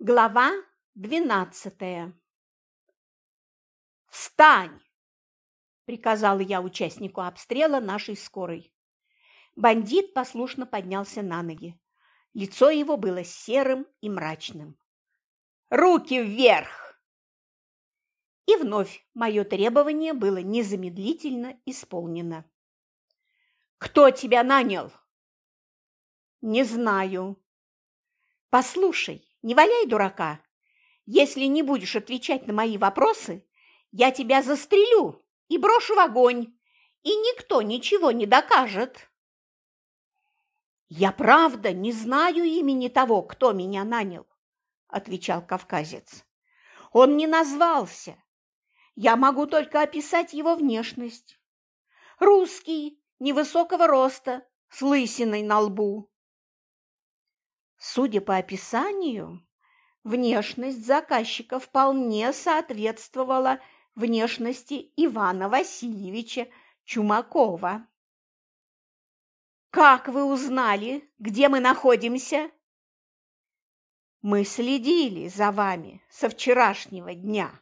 Глава двенадцатая «Встань!» – приказала я участнику обстрела нашей скорой. Бандит послушно поднялся на ноги. Лицо его было серым и мрачным. «Руки вверх!» И вновь мое требование было незамедлительно исполнено. «Кто тебя нанял?» «Не знаю». «Послушай, не валяй дурака. Если не будешь отвечать на мои вопросы, я тебя застрелю и брошу в огонь, и никто ничего не докажет. Я правда не знаю имени того, кто меня нанял, отвечал кавказец. Он не назвался. Я могу только описать его внешность. Русский, невысокого роста, с лысиной на лбу. Судя по описанию, внешность заказчика вполне соответствовала внешности Ивана Васильевича Чумакова. «Как вы узнали, где мы находимся?» «Мы следили за вами со вчерашнего дня,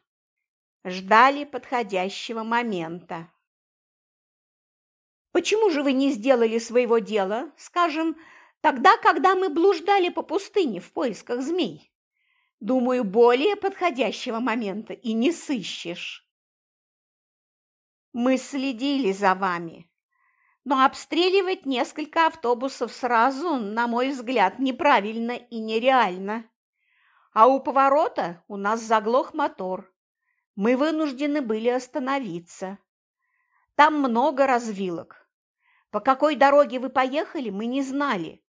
ждали подходящего момента». «Почему же вы не сделали своего дела, скажем, Тогда, когда мы блуждали по пустыне в поисках змей. Думаю, более подходящего момента и не сыщешь. Мы следили за вами, но обстреливать несколько автобусов сразу, на мой взгляд, неправильно и нереально. А у поворота у нас заглох мотор. Мы вынуждены были остановиться. Там много развилок. По какой дороге вы поехали, мы не знали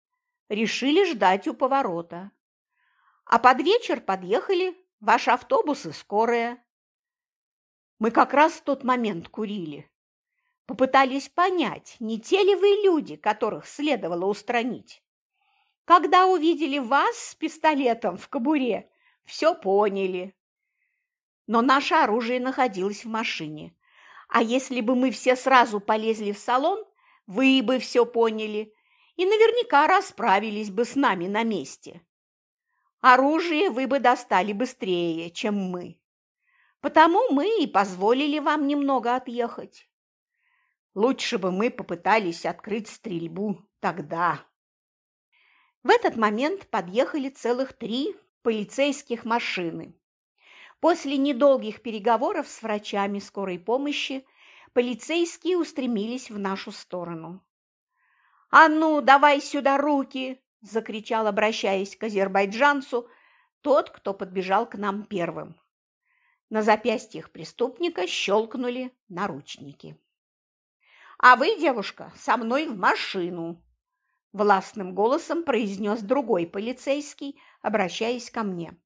решили ждать у поворота. А под вечер подъехали ваши автобусы скорая. Мы как раз в тот момент курили. Попытались понять, не те ли вы люди, которых следовало устранить. Когда увидели вас с пистолетом в кобуре, все поняли. Но наше оружие находилось в машине. А если бы мы все сразу полезли в салон, вы бы все поняли и наверняка расправились бы с нами на месте. Оружие вы бы достали быстрее, чем мы. Потому мы и позволили вам немного отъехать. Лучше бы мы попытались открыть стрельбу тогда. В этот момент подъехали целых три полицейских машины. После недолгих переговоров с врачами скорой помощи полицейские устремились в нашу сторону. «А ну, давай сюда руки!» – закричал, обращаясь к азербайджанцу, тот, кто подбежал к нам первым. На запястьях преступника щелкнули наручники. «А вы, девушка, со мной в машину!» – властным голосом произнес другой полицейский, обращаясь ко мне.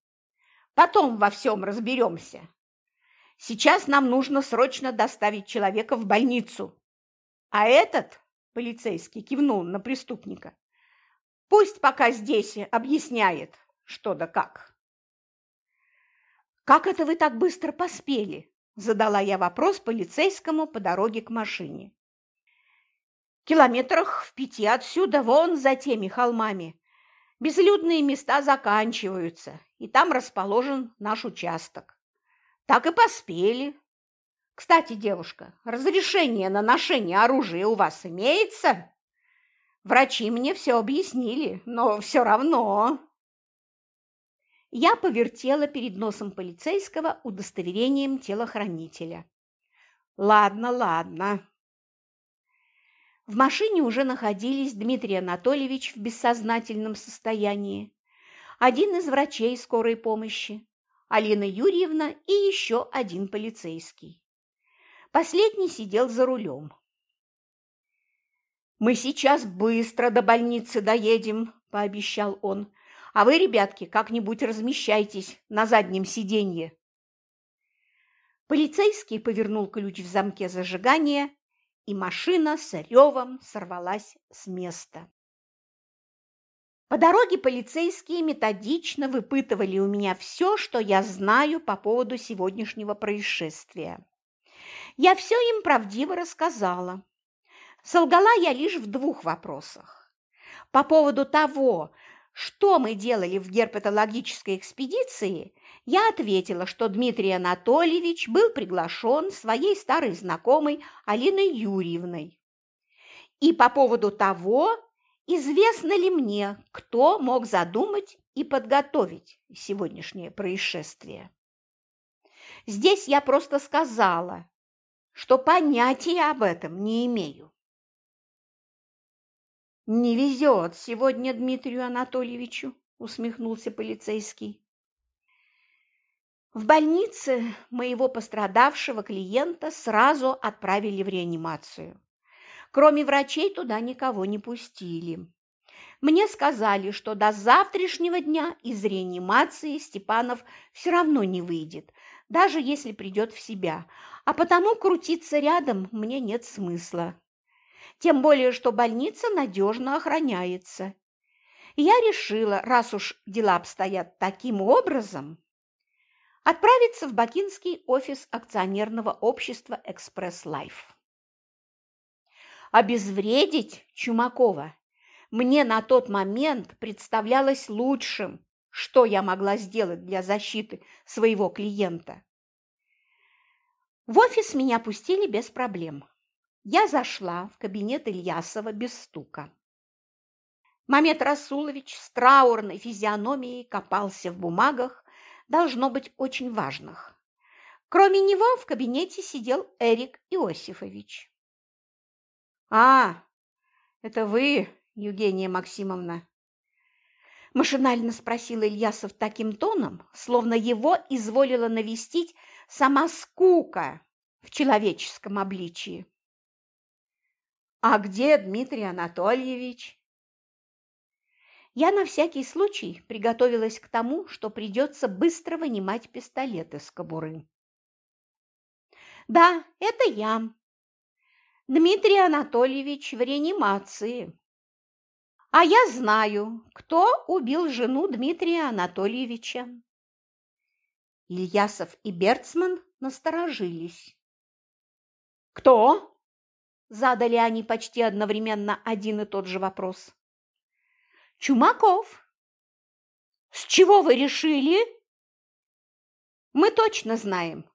«Потом во всем разберемся. Сейчас нам нужно срочно доставить человека в больницу. А этот Полицейский кивнул на преступника. Пусть пока здесь объясняет, что да как. «Как это вы так быстро поспели?» – задала я вопрос полицейскому по дороге к машине. «Километрах в пяти отсюда, вон за теми холмами. Безлюдные места заканчиваются, и там расположен наш участок. Так и поспели. Кстати, девушка, разрешение на ношение оружия у вас имеется? Врачи мне все объяснили, но все равно. Я повертела перед носом полицейского удостоверением телохранителя. Ладно, ладно. В машине уже находились Дмитрий Анатольевич в бессознательном состоянии, один из врачей скорой помощи, Алина Юрьевна и еще один полицейский. Последний сидел за рулем. «Мы сейчас быстро до больницы доедем», – пообещал он. «А вы, ребятки, как-нибудь размещайтесь на заднем сиденье». Полицейский повернул ключ в замке зажигания, и машина с ревом сорвалась с места. По дороге полицейские методично выпытывали у меня все, что я знаю по поводу сегодняшнего происшествия. Я все им правдиво рассказала. Солгала я лишь в двух вопросах. По поводу того, что мы делали в герпетологической экспедиции, я ответила, что Дмитрий Анатольевич был приглашен своей старой знакомой Алиной Юрьевной. И по поводу того, известно ли мне, кто мог задумать и подготовить сегодняшнее происшествие. Здесь я просто сказала, что понятия об этом не имею. «Не везет сегодня Дмитрию Анатольевичу», – усмехнулся полицейский. В больнице моего пострадавшего клиента сразу отправили в реанимацию. Кроме врачей туда никого не пустили. Мне сказали, что до завтрашнего дня из реанимации Степанов все равно не выйдет, даже если придет в себя, а потому крутиться рядом мне нет смысла. Тем более, что больница надежно охраняется. я решила, раз уж дела обстоят таким образом, отправиться в бакинский офис акционерного общества «Экспресс Лайф». Обезвредить Чумакова мне на тот момент представлялось лучшим, что я могла сделать для защиты своего клиента. В офис меня пустили без проблем. Я зашла в кабинет Ильясова без стука. Мамед Расулович с траурной физиономией копался в бумагах, должно быть очень важных. Кроме него в кабинете сидел Эрик Иосифович. «А, это вы, Евгения Максимовна?» Машинально спросил Ильясов таким тоном, словно его изволила навестить сама скука в человеческом обличии. «А где Дмитрий Анатольевич?» Я на всякий случай приготовилась к тому, что придется быстро вынимать пистолет из кобуры. «Да, это я. Дмитрий Анатольевич в реанимации. А я знаю, кто убил жену Дмитрия Анатольевича». Ильясов и Берцман насторожились. «Кто?» – задали они почти одновременно один и тот же вопрос. Чумаков. С чего вы решили? Мы точно знаем,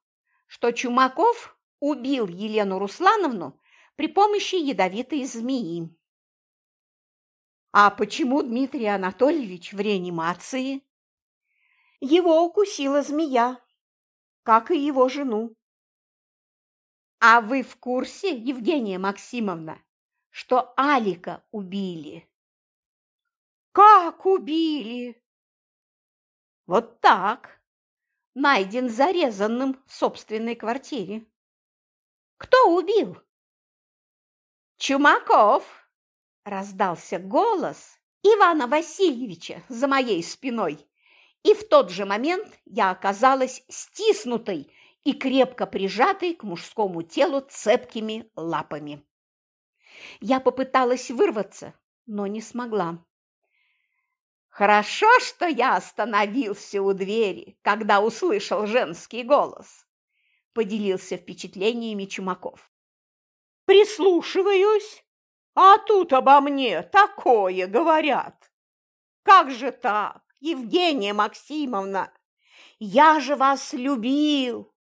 что Чумаков убил Елену Руслановну при помощи ядовитой змеи. А почему Дмитрий Анатольевич в реанимации? Его укусила змея, как и его жену. А вы в курсе, Евгения Максимовна, что Алика убили? Как убили? Вот так. Найден зарезанным в собственной квартире. Кто убил? Чумаков, раздался голос Ивана Васильевича за моей спиной. И в тот же момент я оказалась стиснутой и крепко прижатой к мужскому телу цепкими лапами. Я попыталась вырваться, но не смогла. Хорошо, что я остановился у двери, когда услышал женский голос, поделился впечатлениями Чумаков. Прислушиваюсь, а тут обо мне такое говорят. Как же так, Евгения Максимовна? Я же вас любил.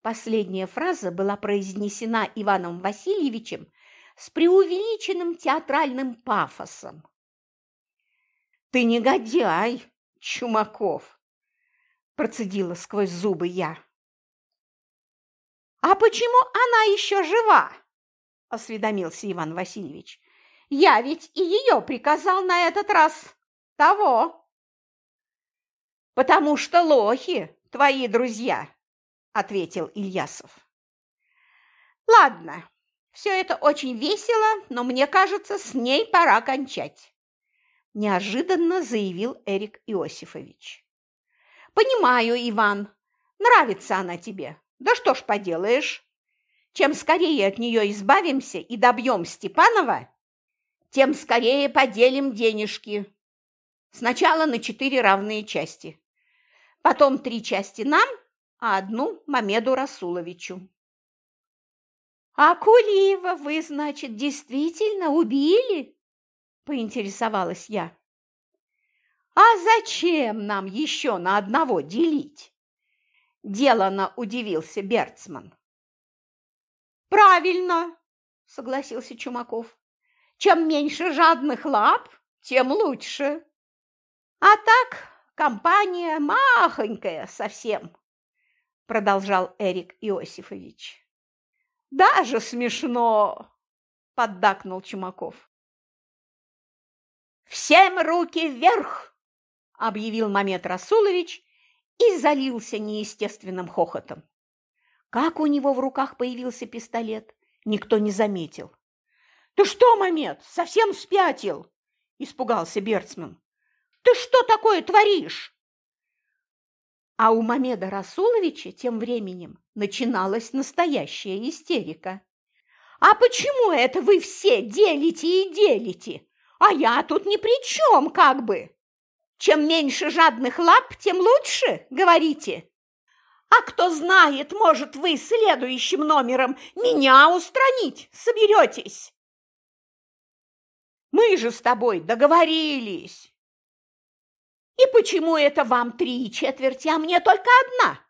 Последняя фраза была произнесена Иваном Васильевичем с преувеличенным театральным пафосом. «Ты негодяй, Чумаков!» – процедила сквозь зубы я. «А почему она еще жива?» – осведомился Иван Васильевич. «Я ведь и ее приказал на этот раз того». «Потому что лохи твои друзья», – ответил Ильясов. «Ладно, все это очень весело, но мне кажется, с ней пора кончать неожиданно заявил Эрик Иосифович. Понимаю, Иван, нравится она тебе. Да что ж поделаешь? Чем скорее от нее избавимся и добьем Степанова, тем скорее поделим денежки. Сначала на четыре равные части. Потом три части нам, а одну Мамеду Расуловичу. А Кулиева вы, значит, действительно убили? поинтересовалась я. А зачем нам еще на одного делить? Делано удивился Берцман. Правильно, согласился Чумаков. Чем меньше жадных лап, тем лучше. А так, компания махонькая совсем, продолжал Эрик Иосифович. Даже смешно, поддакнул Чумаков. Всем руки вверх, объявил Мамед Расулович и залился неестественным хохотом. Как у него в руках появился пистолет, никто не заметил. «Ты что, Мамед, совсем спятил?» – испугался Берцман. «Ты что такое творишь?» А у Мамеда Расуловича тем временем начиналась настоящая истерика. «А почему это вы все делите и делите? А я тут ни при чем, как бы!» Чем меньше жадных лап, тем лучше, говорите. А кто знает, может, вы следующим номером меня устранить соберетесь. Мы же с тобой договорились. И почему это вам три четверти, а мне только одна?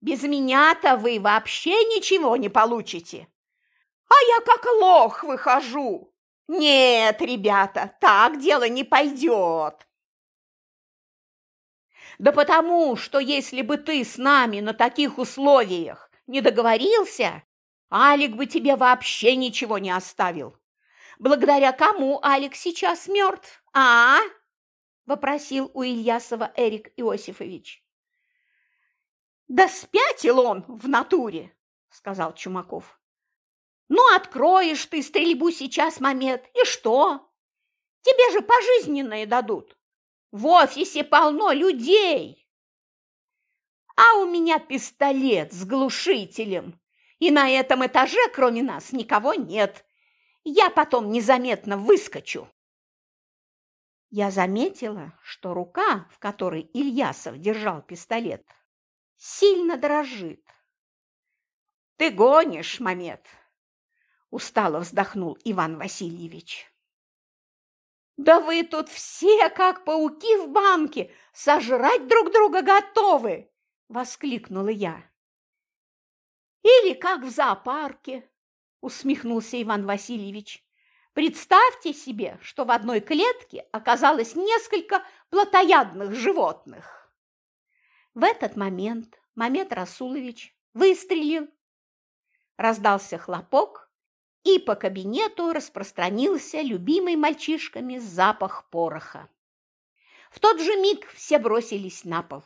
Без меня-то вы вообще ничего не получите. А я как лох выхожу. Нет, ребята, так дело не пойдет. Да потому, что если бы ты с нами на таких условиях не договорился, Алик бы тебе вообще ничего не оставил. Благодаря кому Алик сейчас мертв, а? Вопросил у Ильясова Эрик Иосифович. Да спятил он в натуре, сказал Чумаков. Ну, откроешь ты стрельбу сейчас, Мамед, и что? Тебе же пожизненное дадут. В офисе полно людей. А у меня пистолет с глушителем, и на этом этаже, кроме нас, никого нет. Я потом незаметно выскочу. Я заметила, что рука, в которой Ильясов держал пистолет, сильно дрожит. «Ты гонишь, Мамед!» – устало вздохнул Иван Васильевич. Да вы тут все, как пауки в банке, сожрать друг друга готовы!» – воскликнула я. «Или как в зоопарке», – усмехнулся Иван Васильевич. «Представьте себе, что в одной клетке оказалось несколько плотоядных животных». В этот момент Мамед Расулович выстрелил. Раздался хлопок, и по кабинету распространился любимый мальчишками запах пороха. В тот же миг все бросились на пол.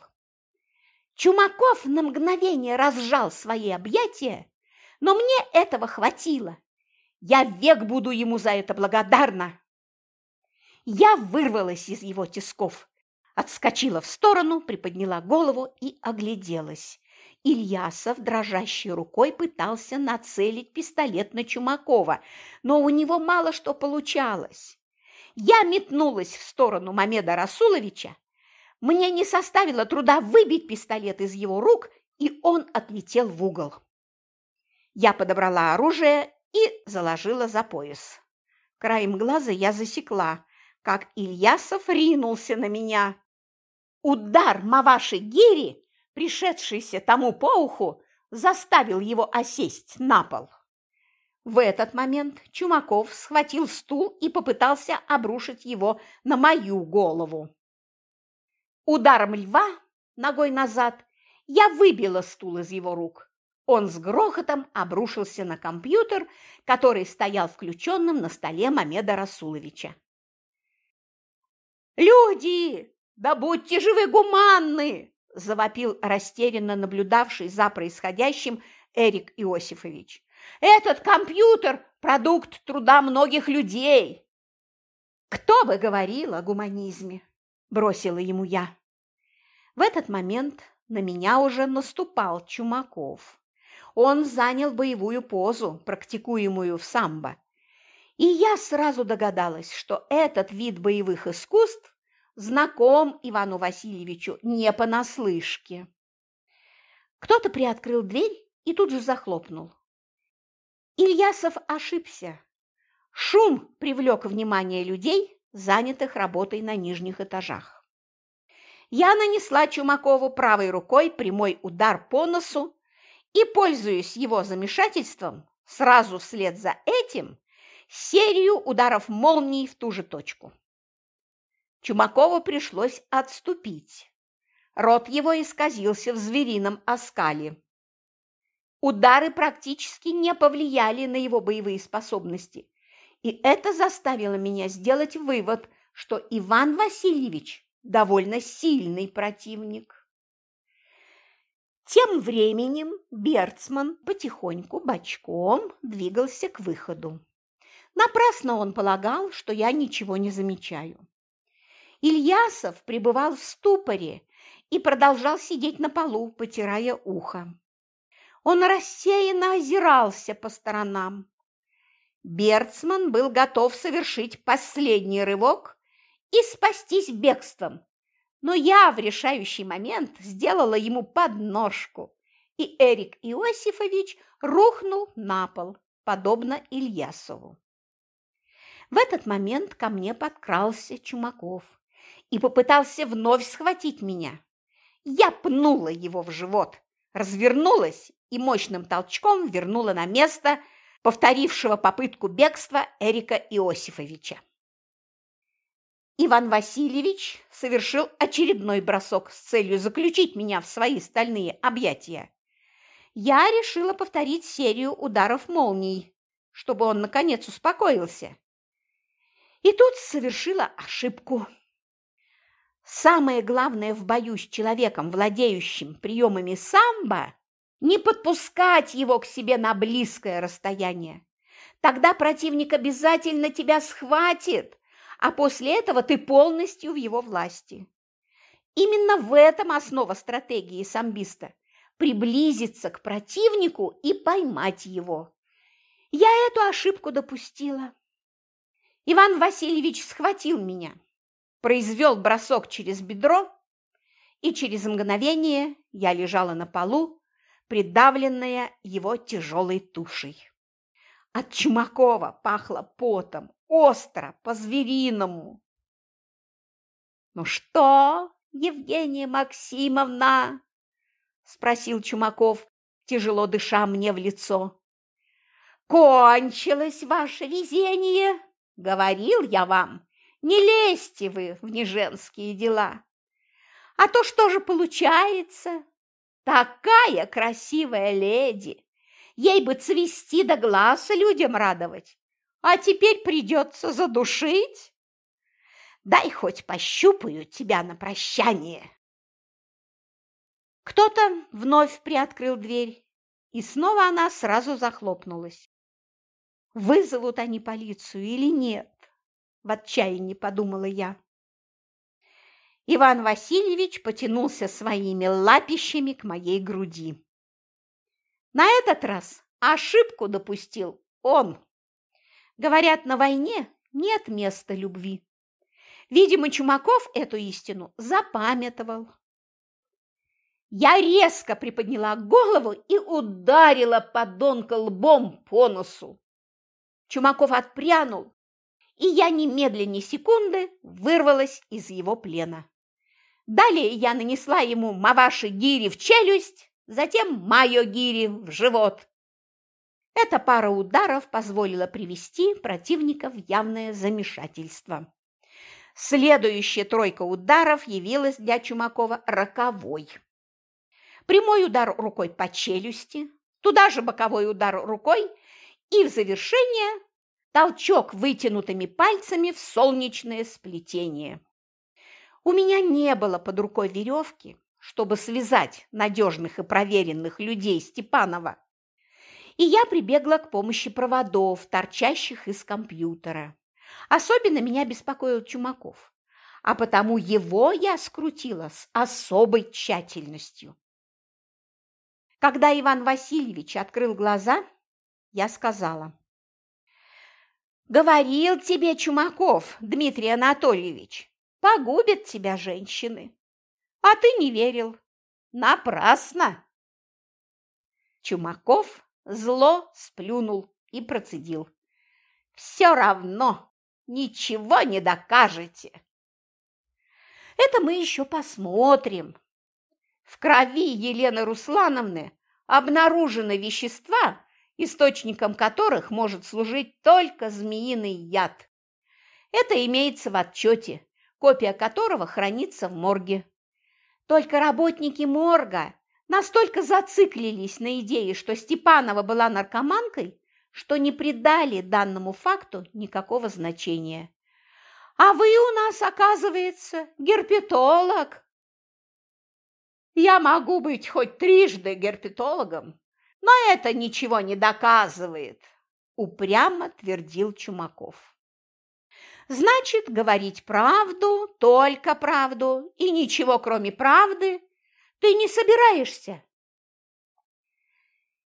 Чумаков на мгновение разжал свои объятия, но мне этого хватило. Я век буду ему за это благодарна. Я вырвалась из его тисков, отскочила в сторону, приподняла голову и огляделась. Ильясов дрожащей рукой пытался нацелить пистолет на Чумакова, но у него мало что получалось. Я метнулась в сторону Мамеда Расуловича. Мне не составило труда выбить пистолет из его рук, и он отлетел в угол. Я подобрала оружие и заложила за пояс. Краем глаза я засекла, как Ильясов ринулся на меня. Удар Маваши Гири пришедшийся тому по уху, заставил его осесть на пол. В этот момент Чумаков схватил стул и попытался обрушить его на мою голову. Ударом льва, ногой назад, я выбила стул из его рук. Он с грохотом обрушился на компьютер, который стоял включенным на столе Мамеда Расуловича. «Люди, да будьте же вы гуманны!» – завопил растерянно наблюдавший за происходящим Эрик Иосифович. «Этот компьютер – продукт труда многих людей!» «Кто бы говорил о гуманизме?» – бросила ему я. В этот момент на меня уже наступал Чумаков. Он занял боевую позу, практикуемую в самбо. И я сразу догадалась, что этот вид боевых искусств знаком Ивану Васильевичу не понаслышке. Кто-то приоткрыл дверь и тут же захлопнул. Ильясов ошибся. Шум привлек внимание людей, занятых работой на нижних этажах. Я нанесла Чумакову правой рукой прямой удар по носу и, пользуясь его замешательством, сразу вслед за этим серию ударов молнии в ту же точку. Чумакову пришлось отступить. Рот его исказился в зверином оскале. Удары практически не повлияли на его боевые способности, и это заставило меня сделать вывод, что Иван Васильевич довольно сильный противник. Тем временем Берцман потихоньку бочком двигался к выходу. Напрасно он полагал, что я ничего не замечаю. Ильясов пребывал в ступоре и продолжал сидеть на полу, потирая ухо. Он рассеянно озирался по сторонам. Берцман был готов совершить последний рывок и спастись бегством, но я в решающий момент сделала ему подножку, и Эрик Иосифович рухнул на пол, подобно Ильясову. В этот момент ко мне подкрался Чумаков и попытался вновь схватить меня. Я пнула его в живот, развернулась и мощным толчком вернула на место повторившего попытку бегства Эрика Иосифовича. Иван Васильевич совершил очередной бросок с целью заключить меня в свои стальные объятия. Я решила повторить серию ударов молний, чтобы он, наконец, успокоился. И тут совершила ошибку. Самое главное в бою с человеком, владеющим приемами самбо, не подпускать его к себе на близкое расстояние. Тогда противник обязательно тебя схватит, а после этого ты полностью в его власти. Именно в этом основа стратегии самбиста – приблизиться к противнику и поймать его. Я эту ошибку допустила. Иван Васильевич схватил меня, произвел бросок через бедро, и через мгновение я лежала на полу, придавленная его тяжелой тушей. От Чумакова пахло потом, остро, по-звериному. «Ну что, Евгения Максимовна?» – спросил Чумаков, тяжело дыша мне в лицо. «Кончилось ваше везение, говорил я вам, не лезьте вы в неженские дела. А то что же получается? Такая красивая леди, ей бы цвести до глаза людям радовать, а теперь придется задушить? Дай хоть пощупаю тебя на прощание. Кто-то вновь приоткрыл дверь, и снова она сразу захлопнулась. Вызовут они полицию или нет? В отчаянии подумала я. Иван Васильевич потянулся своими лапищами к моей груди. На этот раз ошибку допустил он. Говорят, на войне нет места любви. Видимо, Чумаков эту истину запамятовал. Я резко приподняла голову и ударила подонка лбом по носу. Чумаков отпрянул, и я немедленно секунды вырвалась из его плена. Далее я нанесла ему маваши гири в челюсть, затем майо гири в живот. Эта пара ударов позволила привести противника в явное замешательство. Следующая тройка ударов явилась для Чумакова роковой. Прямой удар рукой по челюсти, туда же боковой удар рукой и в завершение толчок вытянутыми пальцами в солнечное сплетение. У меня не было под рукой веревки, чтобы связать надежных и проверенных людей Степанова и я прибегла к помощи проводов, торчащих из компьютера. Особенно меня беспокоил Чумаков, а потому его я скрутила с особой тщательностью. Когда Иван Васильевич открыл глаза, я сказала. «Говорил тебе Чумаков, Дмитрий Анатольевич, погубят тебя женщины. А ты не верил. Напрасно!» Чумаков зло сплюнул и процедил. «Все равно ничего не докажете!» Это мы еще посмотрим. В крови Елены Руслановны обнаружены вещества, источником которых может служить только змеиный яд. Это имеется в отчете, копия которого хранится в морге. Только работники морга настолько зациклились на идее, что Степанова была наркоманкой, что не придали данному факту никакого значения. А вы у нас, оказывается, герпетолог. Я могу быть хоть трижды герпетологом, но это ничего не доказывает, упрямо твердил Чумаков. Значит, говорить правду, только правду и ничего кроме правды ты не собираешься.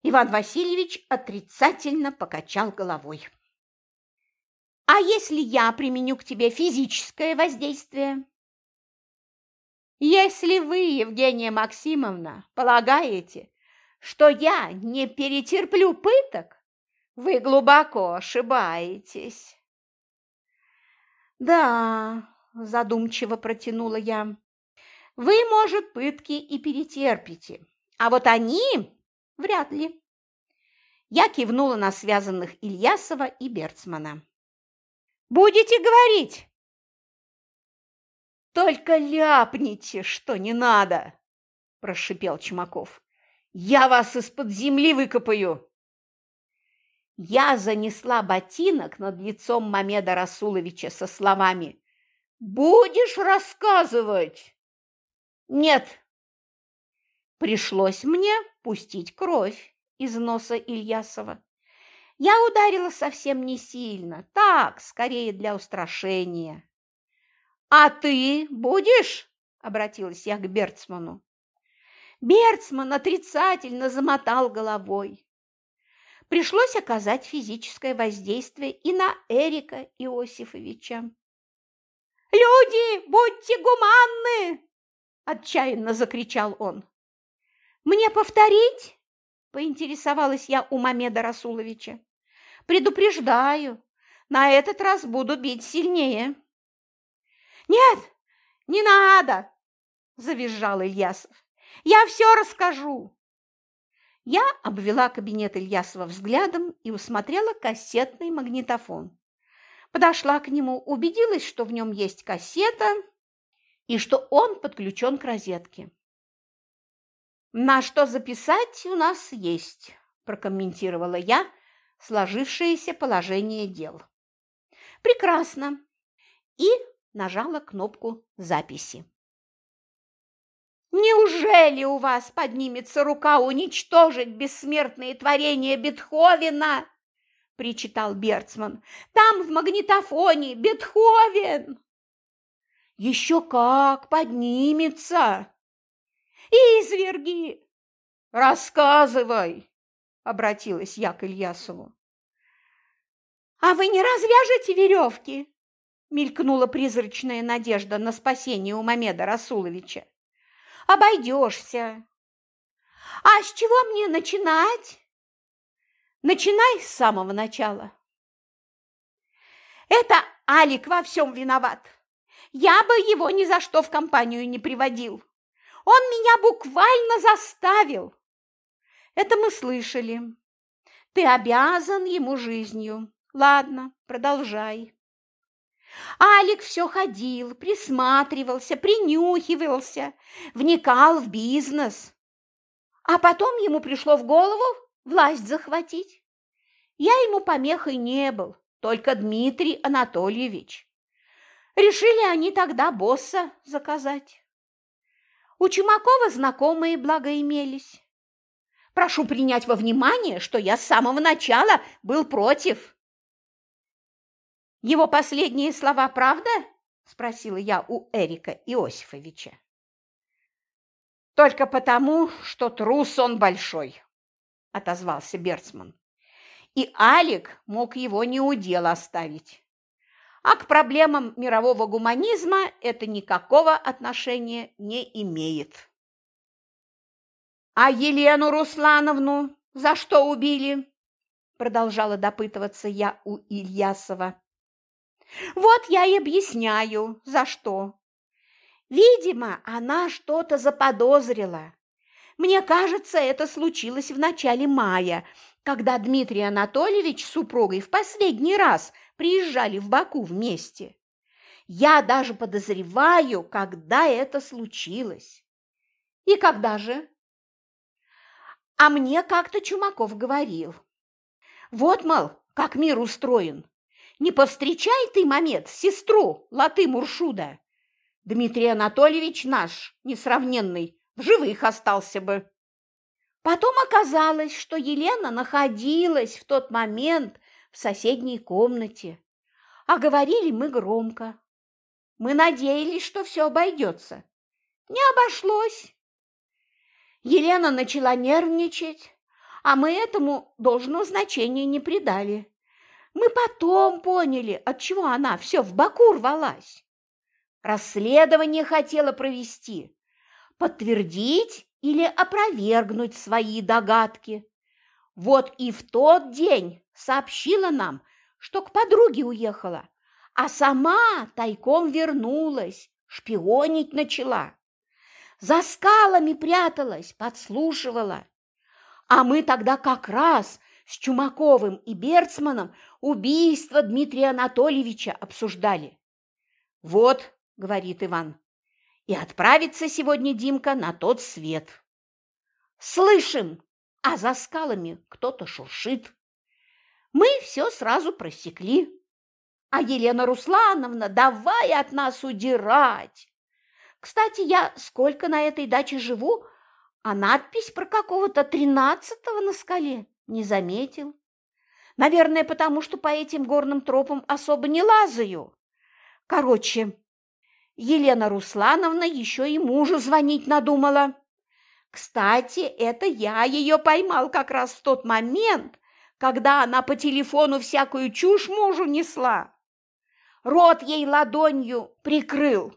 Иван Васильевич отрицательно покачал головой. А если я применю к тебе физическое воздействие? Если вы, Евгения Максимовна, полагаете, что я не перетерплю пыток, вы глубоко ошибаетесь. Да, задумчиво протянула я. Вы, может, пытки и перетерпите, а вот они вряд ли. Я кивнула на связанных Ильясова и Берцмана. «Будете говорить?» «Только ляпните, что не надо!» – прошипел Чумаков. «Я вас из-под земли выкопаю!» я занесла ботинок над лицом Мамеда Расуловича со словами «Будешь рассказывать?» «Нет». Пришлось мне пустить кровь из носа Ильясова. Я ударила совсем не сильно, так, скорее для устрашения. «А ты будешь?» – обратилась я к Берцману. Берцман отрицательно замотал головой пришлось оказать физическое воздействие и на Эрика Иосифовича. «Люди, будьте гуманны!» – отчаянно закричал он. «Мне повторить?» – поинтересовалась я у Мамеда Расуловича. «Предупреждаю, на этот раз буду бить сильнее». «Нет, не надо!» – завизжал Ильясов. «Я все расскажу. Я обвела кабинет Ильясова взглядом и усмотрела кассетный магнитофон. Подошла к нему, убедилась, что в нем есть кассета и что он подключен к розетке. «На что записать у нас есть», – прокомментировала я сложившееся положение дел. «Прекрасно!» И нажала кнопку записи. Неужели у вас поднимется рука уничтожить бессмертные творения Бетховена? причитал Берцман. Там в магнитофоне Бетховен. Еще как поднимется. Изверги! Рассказывай, обратилась я к Ильясову. А вы не развяжете веревки? мелькнула призрачная надежда на спасение у Мамеда Расуловича обойдешься. А с чего мне начинать? Начинай с самого начала. Это Алик во всем виноват. Я бы его ни за что в компанию не приводил. Он меня буквально заставил. Это мы слышали. Ты обязан ему жизнью. Ладно, продолжай. Алик все ходил, присматривался, принюхивался, вникал в бизнес. А потом ему пришло в голову власть захватить. Я ему помехой не был, только Дмитрий Анатольевич. Решили они тогда босса заказать. У Чумакова знакомые благо имелись. Прошу принять во внимание, что я с самого начала был против. Его последние слова правда? спросила я у Эрика Иосифовича. Только потому, что трус он большой, отозвался Берцман. И Алик мог его не у дела оставить. А к проблемам мирового гуманизма это никакого отношения не имеет. А Елену Руслановну за что убили? Продолжала допытываться я у Ильясова. Вот я и объясняю, за что. Видимо, она что-то заподозрила. Мне кажется, это случилось в начале мая, когда Дмитрий Анатольевич с супругой в последний раз приезжали в Баку вместе. Я даже подозреваю, когда это случилось. И когда же? А мне как-то Чумаков говорил. Вот, мол, как мир устроен. Не повстречай ты, момент, сестру Латы Муршуда. Дмитрий Анатольевич наш, несравненный, в живых остался бы. Потом оказалось, что Елена находилась в тот момент в соседней комнате. А говорили мы громко. Мы надеялись, что все обойдется. Не обошлось. Елена начала нервничать, а мы этому должного значения не придали. Мы потом поняли, от чего она все в боку рвалась. Расследование хотела провести, подтвердить или опровергнуть свои догадки. Вот и в тот день сообщила нам, что к подруге уехала, а сама тайком вернулась, шпионить начала. За скалами пряталась, подслушивала. А мы тогда как раз с Чумаковым и Берцманом убийство Дмитрия Анатольевича обсуждали. «Вот», — говорит Иван, и отправится сегодня Димка на тот свет. Слышим, а за скалами кто-то шуршит. Мы все сразу просекли. А Елена Руслановна, давай от нас удирать. Кстати, я сколько на этой даче живу, а надпись про какого-то тринадцатого на скале не заметил. Наверное, потому что по этим горным тропам особо не лазаю. Короче, Елена Руслановна еще и мужу звонить надумала. Кстати, это я ее поймал как раз в тот момент, когда она по телефону всякую чушь мужу несла. Рот ей ладонью прикрыл.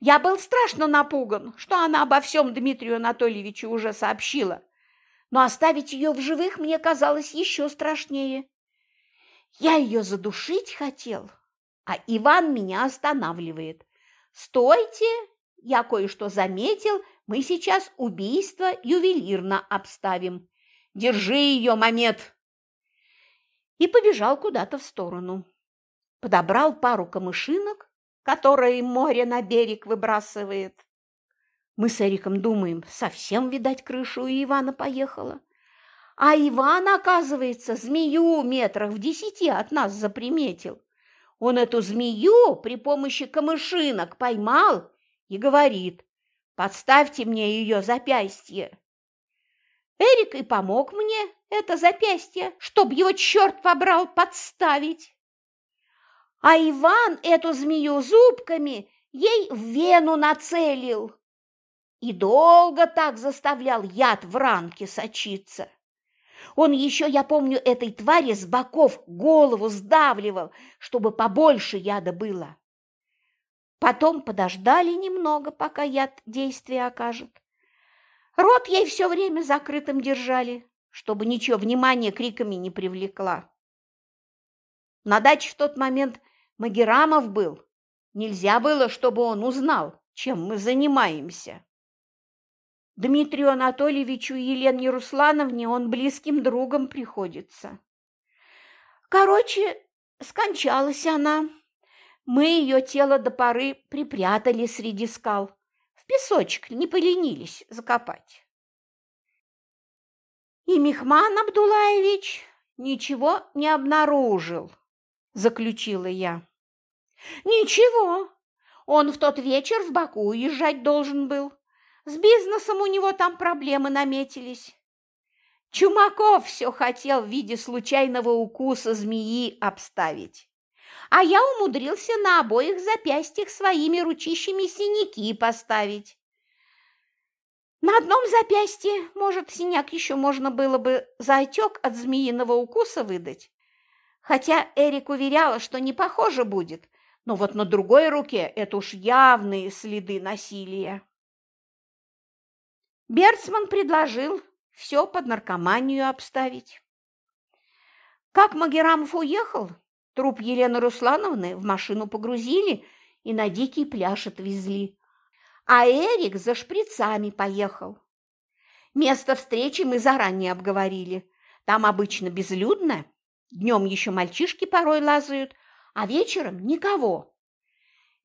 Я был страшно напуган, что она обо всем Дмитрию Анатольевичу уже сообщила, но оставить ее в живых мне казалось еще страшнее. Я ее задушить хотел, а Иван меня останавливает. «Стойте! Я кое-что заметил, мы сейчас убийство ювелирно обставим. Держи ее, момент!» И побежал куда-то в сторону. Подобрал пару камышинок, которые море на берег выбрасывает. Мы с Эриком думаем, совсем, видать, крышу у Ивана поехала. А Иван, оказывается, змею метрах в десяти от нас заприметил. Он эту змею при помощи камышинок поймал и говорит, подставьте мне ее запястье. Эрик и помог мне это запястье, чтоб его черт побрал подставить. А Иван эту змею зубками ей в вену нацелил и долго так заставлял яд в ранке сочиться. Он еще, я помню, этой твари с боков голову сдавливал, чтобы побольше яда было. Потом подождали немного, пока яд действие окажет. Рот ей все время закрытым держали, чтобы ничего внимания криками не привлекла. На даче в тот момент Магерамов был. Нельзя было, чтобы он узнал, чем мы занимаемся. Дмитрию Анатольевичу и Елене Руслановне он близким другом приходится. Короче, скончалась она. Мы ее тело до поры припрятали среди скал. В песочек не поленились закопать. И Мехман Абдулаевич ничего не обнаружил, заключила я. Ничего, он в тот вечер в Баку уезжать должен был. С бизнесом у него там проблемы наметились. Чумаков все хотел в виде случайного укуса змеи обставить. А я умудрился на обоих запястьях своими ручищами синяки поставить. На одном запястье, может, синяк еще можно было бы за отек от змеиного укуса выдать. Хотя Эрик уверяла, что не похоже будет, но вот на другой руке это уж явные следы насилия. Берцман предложил все под наркоманию обставить. Как Магерамов уехал, труп Елены Руслановны в машину погрузили и на дикий пляж отвезли. А Эрик за шприцами поехал. Место встречи мы заранее обговорили. Там обычно безлюдно, днем еще мальчишки порой лазают, а вечером никого.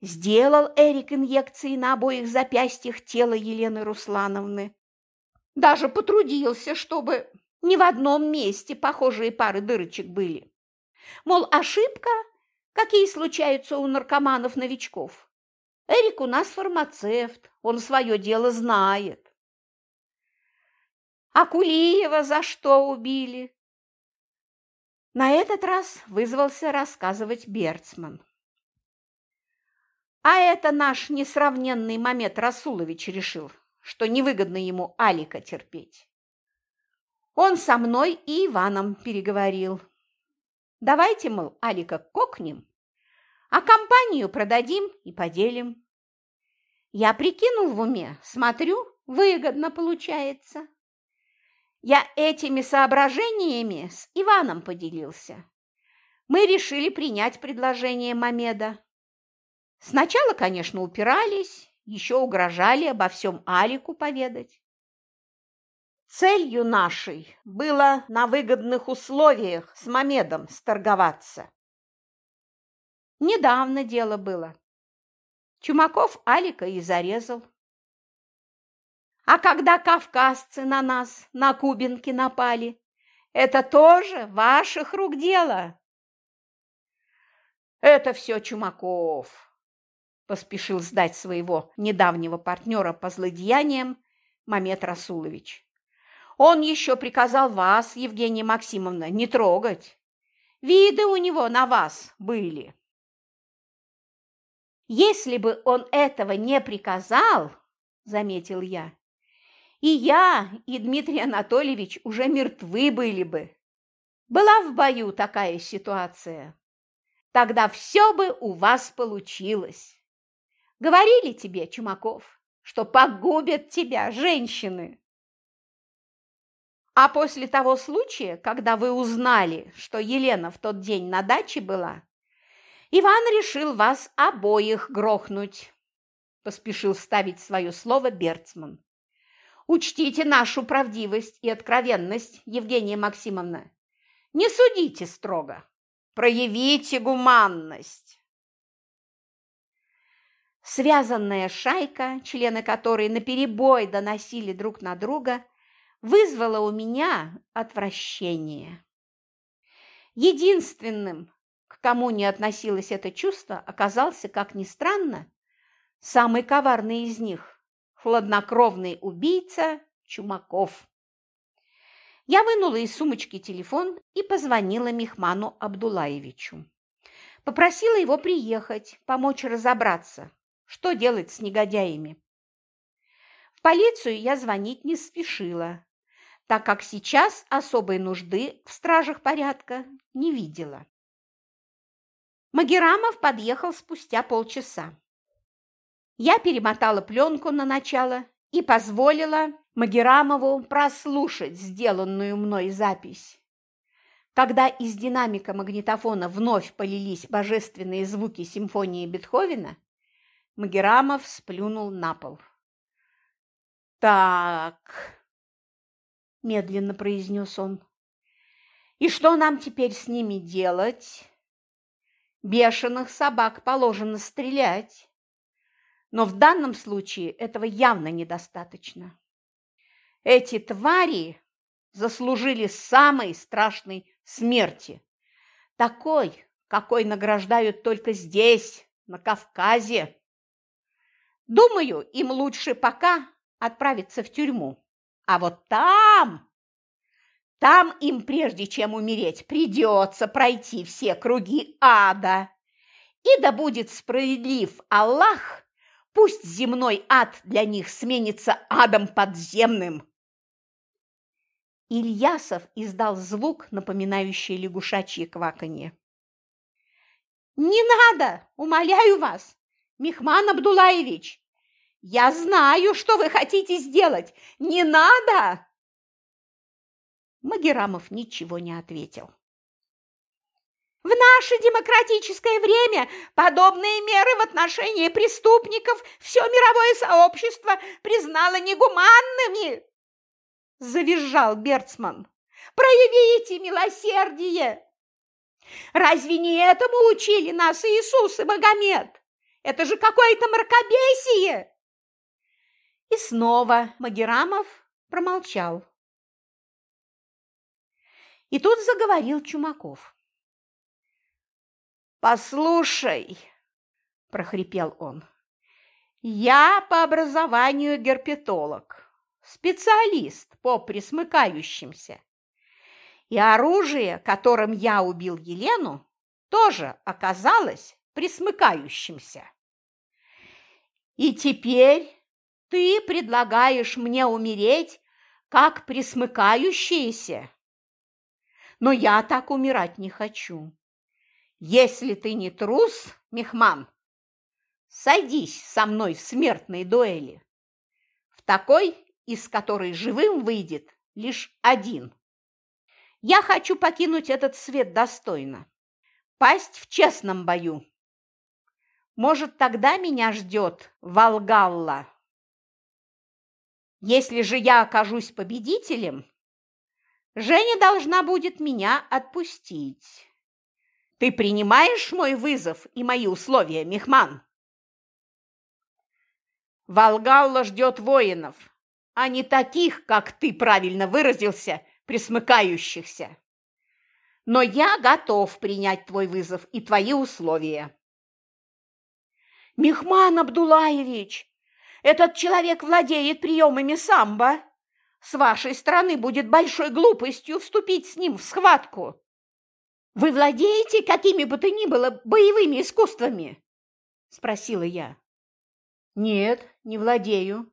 Сделал Эрик инъекции на обоих запястьях тела Елены Руслановны. Даже потрудился, чтобы ни в одном месте похожие пары дырочек были. Мол, ошибка, какие случаются у наркоманов-новичков. Эрик у нас фармацевт, он свое дело знает. А Кулиева за что убили? На этот раз вызвался рассказывать Берцман. А это наш несравненный Мамед Расулович решил, что невыгодно ему Алика терпеть. Он со мной и Иваном переговорил. Давайте, мол, Алика кокнем, а компанию продадим и поделим. Я прикинул в уме, смотрю, выгодно получается. Я этими соображениями с Иваном поделился. Мы решили принять предложение Мамеда. Сначала, конечно, упирались, еще угрожали обо всем Алику поведать. Целью нашей было на выгодных условиях с Мамедом сторговаться. Недавно дело было. Чумаков Алика и зарезал. А когда кавказцы на нас, на Кубинки напали, это тоже ваших рук дело. Это все Чумаков, поспешил сдать своего недавнего партнера по злодеяниям Мамед Расулович. Он еще приказал вас, Евгения Максимовна, не трогать. Виды у него на вас были. Если бы он этого не приказал, заметил я, и я, и Дмитрий Анатольевич уже мертвы были бы. Была в бою такая ситуация. Тогда все бы у вас получилось. Говорили тебе, Чумаков, что погубят тебя женщины. А после того случая, когда вы узнали, что Елена в тот день на даче была, Иван решил вас обоих грохнуть, поспешил ставить свое слово Берцман. Учтите нашу правдивость и откровенность, Евгения Максимовна. Не судите строго. Проявите гуманность. Связанная шайка, члены которой наперебой доносили друг на друга, вызвала у меня отвращение. Единственным, к кому не относилось это чувство, оказался, как ни странно, самый коварный из них хладнокровный убийца Чумаков. Я вынула из сумочки телефон и позвонила Мехману Абдулаевичу. Попросила его приехать, помочь разобраться, что делать с негодяями. В полицию я звонить не спешила, так как сейчас особой нужды в стражах порядка не видела. Магерамов подъехал спустя полчаса. Я перемотала пленку на начало и позволила Магерамову прослушать сделанную мной запись. Когда из динамика магнитофона вновь полились божественные звуки симфонии Бетховена, Магерамов сплюнул на пол. «Так», – медленно произнес он, – «и что нам теперь с ними делать? Бешеных собак положено стрелять». Но в данном случае этого явно недостаточно. Эти твари заслужили самой страшной смерти, такой, какой награждают только здесь, на Кавказе. Думаю, им лучше пока отправиться в тюрьму. А вот там, там им, прежде чем умереть, придется пройти все круги ада. И да будет справедлив Аллах, Пусть земной ад для них сменится адом подземным. Ильясов издал звук, напоминающий лягушачье кваканье. «Не надо, умоляю вас, Мехман Абдулаевич! Я знаю, что вы хотите сделать! Не надо!» Магерамов ничего не ответил. В наше демократическое время подобные меры в отношении преступников все мировое сообщество признало негуманными, завизжал Берцман. Проявите милосердие! Разве не этому учили нас Иисус и Магомед? Это же какое-то мракобесие!» И снова Магерамов промолчал. И тут заговорил Чумаков. «Послушай», – прохрипел он, – «я по образованию герпетолог, специалист по присмыкающимся. И оружие, которым я убил Елену, тоже оказалось присмыкающимся. И теперь ты предлагаешь мне умереть, как присмыкающиеся? Но я так умирать не хочу. Если ты не трус, Мехман, садись со мной в смертной дуэли. В такой, из которой живым выйдет лишь один. Я хочу покинуть этот свет достойно, пасть в честном бою. Может, тогда меня ждет Волгалла. Если же я окажусь победителем, Женя должна будет меня отпустить. Ты принимаешь мой вызов и мои условия, Мехман? Волгалла ждет воинов, а не таких, как ты правильно выразился – присмыкающихся. Но я готов принять твой вызов и твои условия. Мехман Абдулаевич, этот человек владеет приемами самбо. С вашей стороны будет большой глупостью вступить с ним в схватку. Вы владеете какими бы то ни было боевыми искусствами? Спросила я. Нет, не владею,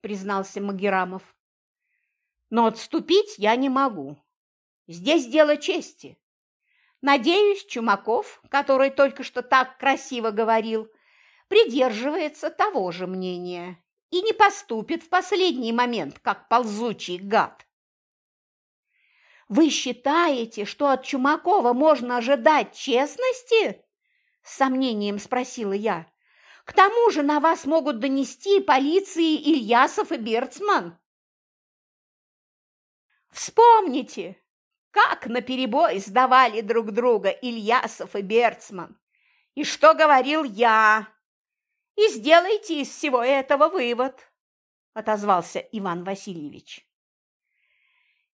признался Магерамов но отступить я не могу. Здесь дело чести. Надеюсь, Чумаков, который только что так красиво говорил, придерживается того же мнения и не поступит в последний момент, как ползучий гад. «Вы считаете, что от Чумакова можно ожидать честности?» – с сомнением спросила я. «К тому же на вас могут донести полиции Ильясов и Берцман». Вспомните, как наперебой сдавали друг друга Ильясов и Берцман. И что говорил я? И сделайте из всего этого вывод, отозвался Иван Васильевич.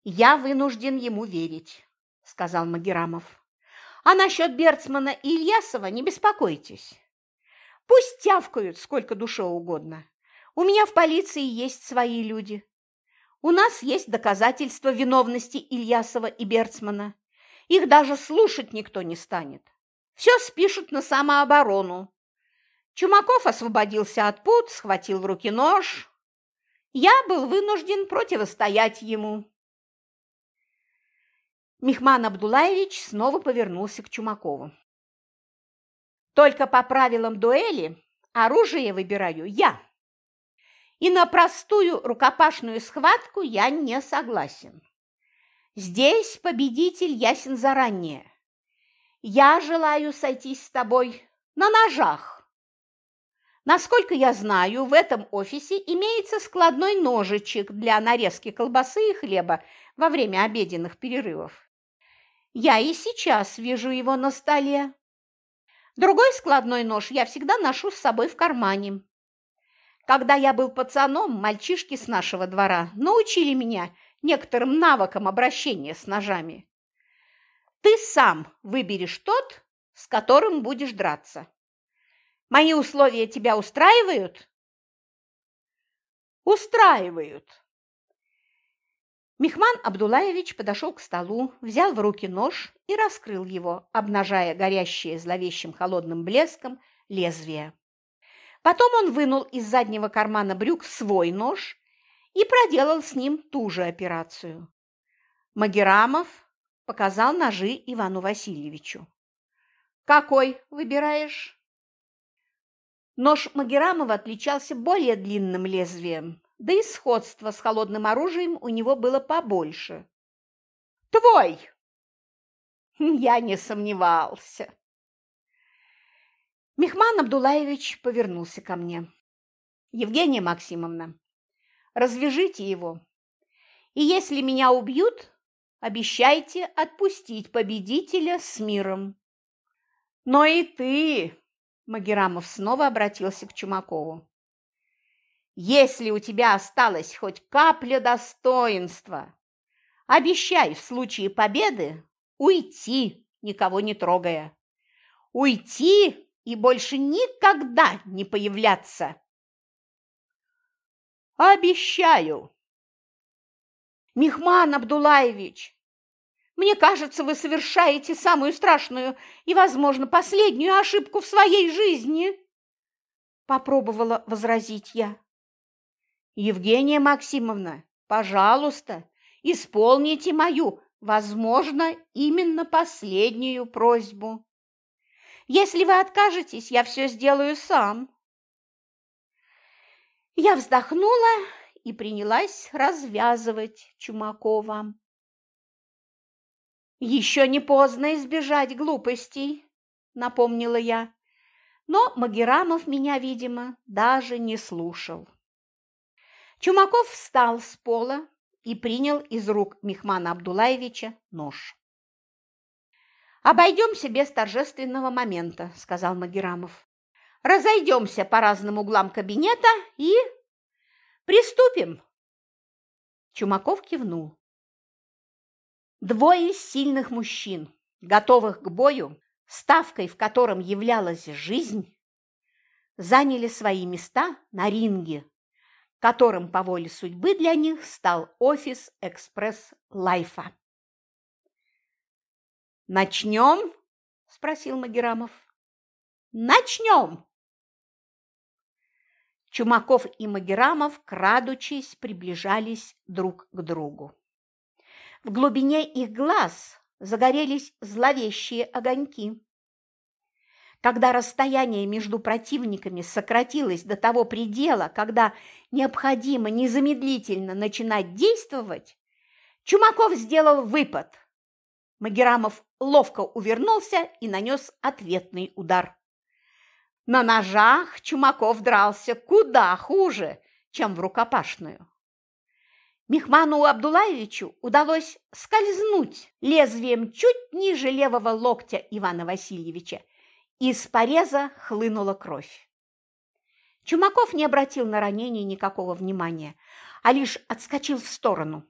Я вынужден ему верить, сказал Магерамов. А насчет Берцмана и Ильясова не беспокойтесь. Пусть тявкают сколько душе угодно. У меня в полиции есть свои люди. У нас есть доказательства виновности Ильясова и Берцмана. Их даже слушать никто не станет. Все спишут на самооборону. Чумаков освободился от пут, схватил в руки нож. Я был вынужден противостоять ему. Мехман Абдулаевич снова повернулся к Чумакову. Только по правилам дуэли оружие выбираю я и на простую рукопашную схватку я не согласен. Здесь победитель ясен заранее. Я желаю сойтись с тобой на ножах. Насколько я знаю, в этом офисе имеется складной ножичек для нарезки колбасы и хлеба во время обеденных перерывов. Я и сейчас вижу его на столе. Другой складной нож я всегда ношу с собой в кармане. Когда я был пацаном, мальчишки с нашего двора научили меня некоторым навыкам обращения с ножами. Ты сам выберешь тот, с которым будешь драться. Мои условия тебя устраивают? Устраивают. Мехман Абдулаевич подошел к столу, взял в руки нож и раскрыл его, обнажая горящее зловещим холодным блеском лезвие. Потом он вынул из заднего кармана брюк свой нож и проделал с ним ту же операцию. Магерамов показал ножи Ивану Васильевичу. «Какой выбираешь?» Нож Магерамова отличался более длинным лезвием, да и сходство с холодным оружием у него было побольше. «Твой!» Я не сомневался. Мехман Абдулаевич повернулся ко мне. Евгения Максимовна, развяжите его. И если меня убьют, обещайте отпустить победителя с миром. Но и ты, Магерамов снова обратился к Чумакову. Если у тебя осталась хоть капля достоинства, обещай в случае победы уйти, никого не трогая. Уйти и больше никогда не появляться. Обещаю. Мехман Абдулаевич, мне кажется, вы совершаете самую страшную и, возможно, последнюю ошибку в своей жизни. Попробовала возразить я. Евгения Максимовна, пожалуйста, исполните мою, возможно, именно последнюю просьбу. Если вы откажетесь, я все сделаю сам. Я вздохнула и принялась развязывать Чумакова. «Еще не поздно избежать глупостей», – напомнила я. Но Магерамов меня, видимо, даже не слушал. Чумаков встал с пола и принял из рук Мехмана Абдулаевича нож. «Обойдемся без торжественного момента», – сказал Магерамов. «Разойдемся по разным углам кабинета и приступим». Чумаков кивнул. Двое сильных мужчин, готовых к бою, ставкой в котором являлась жизнь, заняли свои места на ринге которым по воле судьбы для них стал офис «Экспресс Лайфа». «Начнем?» – спросил Магерамов. «Начнем!» Чумаков и Магерамов, крадучись, приближались друг к другу. В глубине их глаз загорелись зловещие огоньки. Когда расстояние между противниками сократилось до того предела, когда необходимо незамедлительно начинать действовать, Чумаков сделал выпад. Магерамов ловко увернулся и нанес ответный удар. На ножах Чумаков дрался куда хуже, чем в рукопашную. Мехману Абдулаевичу удалось скользнуть лезвием чуть ниже левого локтя Ивана Васильевича из пореза хлынула кровь. Чумаков не обратил на ранение никакого внимания, а лишь отскочил в сторону.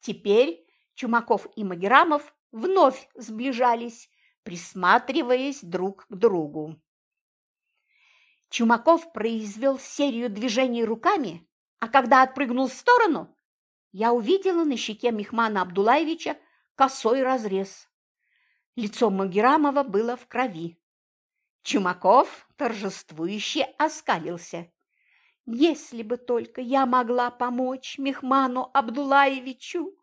Теперь Чумаков и Магерамов вновь сближались, присматриваясь друг к другу. Чумаков произвел серию движений руками, а когда отпрыгнул в сторону, я увидела на щеке Мехмана Абдулаевича косой разрез. Лицо Магерамова было в крови. Чумаков торжествующе оскалился. Если бы только я могла помочь Мехману Абдулаевичу!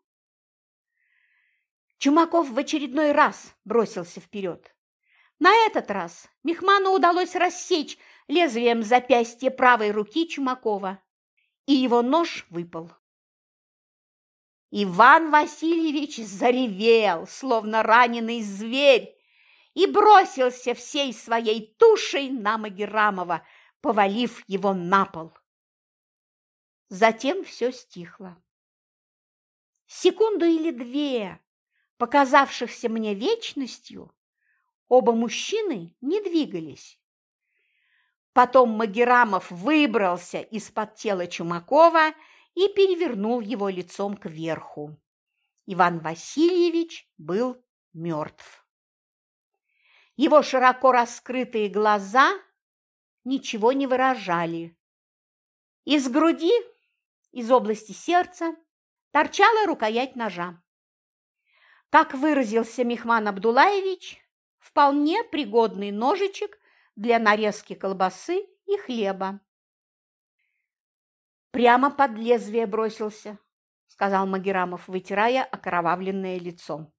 Чумаков в очередной раз бросился вперед. На этот раз Мехману удалось рассечь лезвием запястье правой руки Чумакова, и его нож выпал. Иван Васильевич заревел, словно раненый зверь, и бросился всей своей тушей на Магерамова, повалив его на пол. Затем все стихло. Секунду или две, показавшихся мне вечностью, оба мужчины не двигались. Потом Магерамов выбрался из-под тела Чумакова и перевернул его лицом кверху. Иван Васильевич был мертв. Его широко раскрытые глаза ничего не выражали. Из груди, из области сердца, торчала рукоять ножа. Как выразился Мехман Абдулаевич, вполне пригодный ножичек для нарезки колбасы и хлеба. «Прямо под лезвие бросился», – сказал Магерамов, вытирая окровавленное лицо.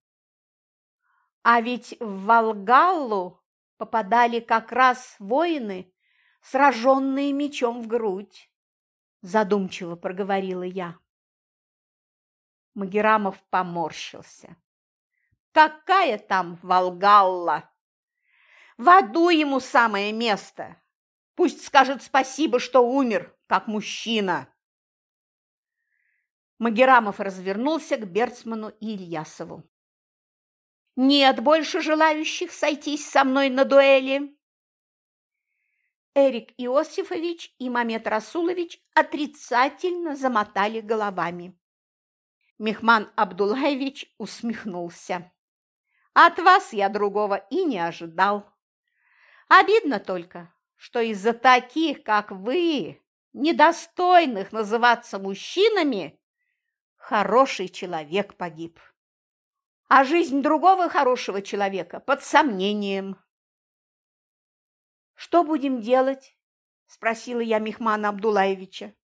А ведь в Волгаллу попадали как раз воины, сраженные мечом в грудь, задумчиво проговорила я. Магерамов поморщился. Какая там Волгалла? В аду ему самое место. Пусть скажет спасибо, что умер, как мужчина. Магерамов развернулся к Берцману и Ильясову. «Нет больше желающих сойтись со мной на дуэли!» Эрик Иосифович и Мамед Расулович отрицательно замотали головами. Мехман Абдулаевич усмехнулся. «От вас я другого и не ожидал. Обидно только, что из-за таких, как вы, недостойных называться мужчинами, хороший человек погиб. А жизнь другого хорошего человека под сомнением. «Что будем делать?» – спросила я Мехмана Абдулаевича.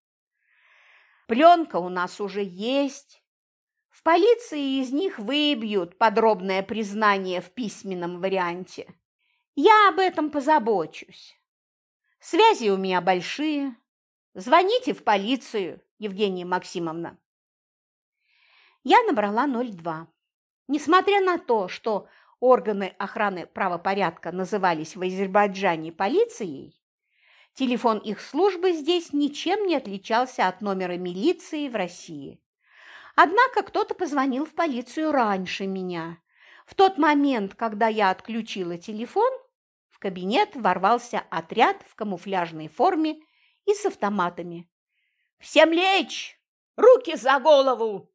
«Пленка у нас уже есть. В полиции из них выбьют подробное признание в письменном варианте. Я об этом позабочусь. Связи у меня большие. Звоните в полицию, Евгения Максимовна я набрала 02. Несмотря на то, что органы охраны правопорядка назывались в Азербайджане полицией, телефон их службы здесь ничем не отличался от номера милиции в России. Однако кто-то позвонил в полицию раньше меня. В тот момент, когда я отключила телефон, в кабинет ворвался отряд в камуфляжной форме и с автоматами. «Всем лечь! Руки за голову!»